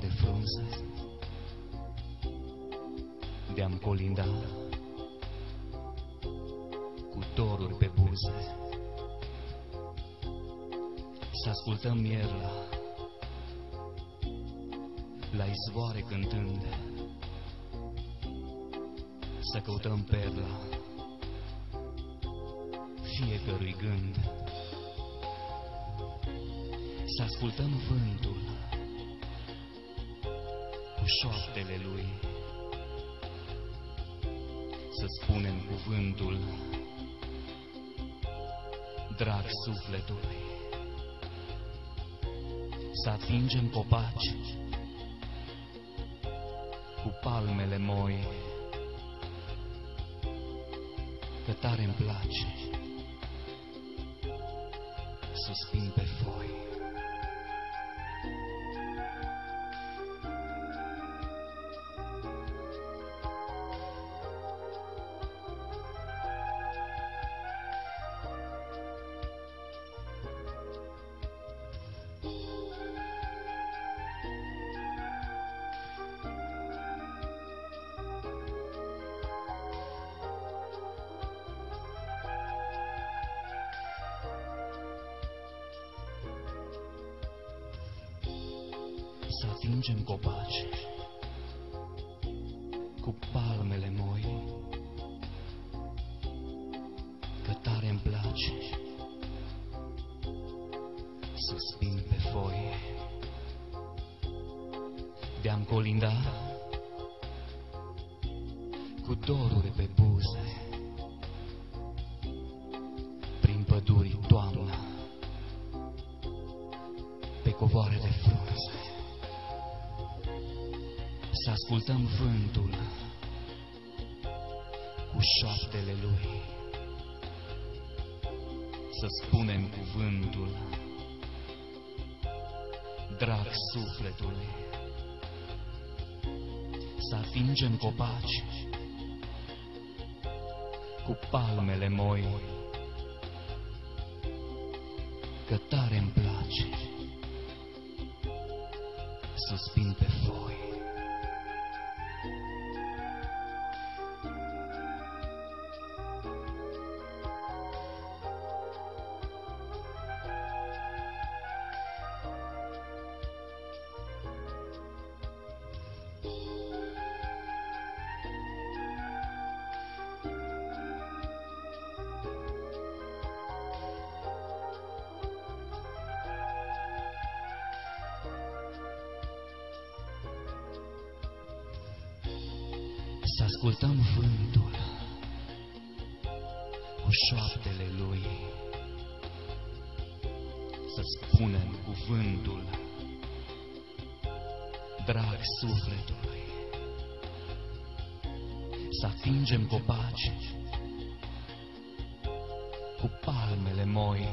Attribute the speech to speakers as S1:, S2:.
S1: de frunze. De-am colindat Cu doruri pe buze Să ascultăm mierla La izvoare cântând. Să căutăm perla Fiecărui gând. Să ascultăm vântul cu șoaptele lui, să spunem cuvântul drag sufletului, să atingem copaci cu palmele moi, că tare îmi place suspin pe foi. Să atingem copaci cu palmele moi, că tare îmi place să spin pe foi. De-am colinda cu doruri pe buze, prin păduri toamna, pe covoare de frunze să ascultăm vântul cu șoaptele lui, să spunem cuvântul drag sufletului, să atingem copaci cu palmele moi, că tare îmi place. Suspin pe foi. Să ascultăm vântul. Cu șoaptele lui, să spunem cuvântul. Drag sufletului, să atingem copaci. Cu palmele moi,